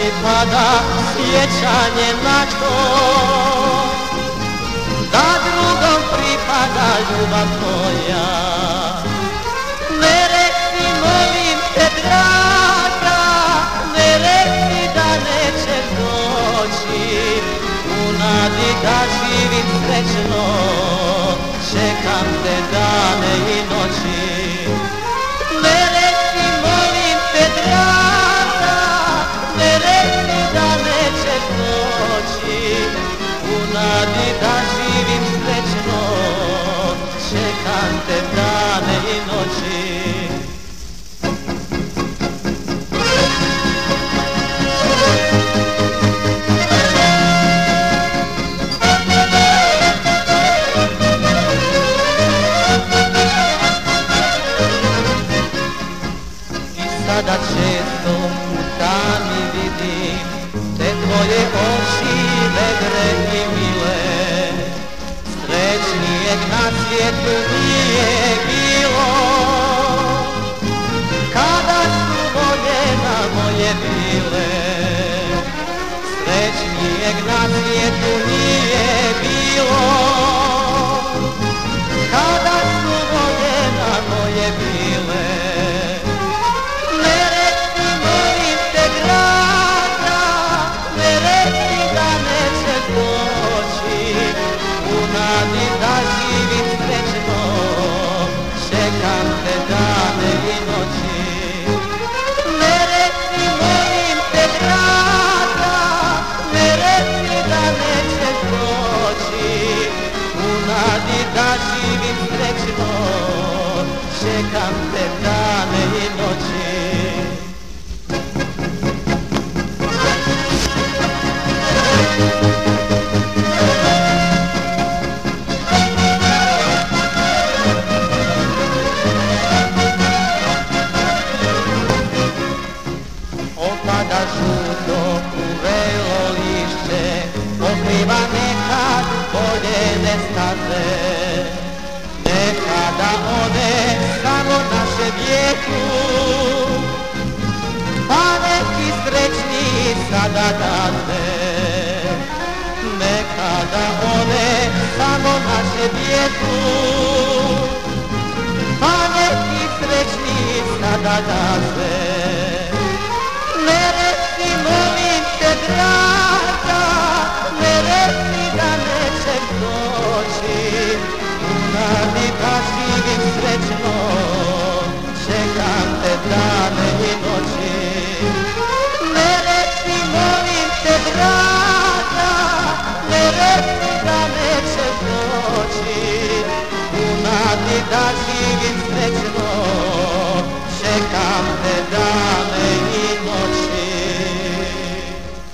mi pada sjećanje na to. Da drugom pripada ljubav tvoja. Ne reci molim te draga Ne reci da neće doći. U nadi da živim srećno Čekam te dane i noći U nadi da živim srećno. Čekam te često u tami vidim Te tvoje oči vedre i mile. Srećnijeg na svijetu nije bilo. Kada su voljena moje bile Srećnijeg na svijetu nije bilo U nadi da živim srećno, čekam te dane i noći. Ne reci molim te da živim srećno, čekam voljene staze. Nekada ode samo naše vijeku, pa neki srećni sada date. Nekada ode samo naše vijeku,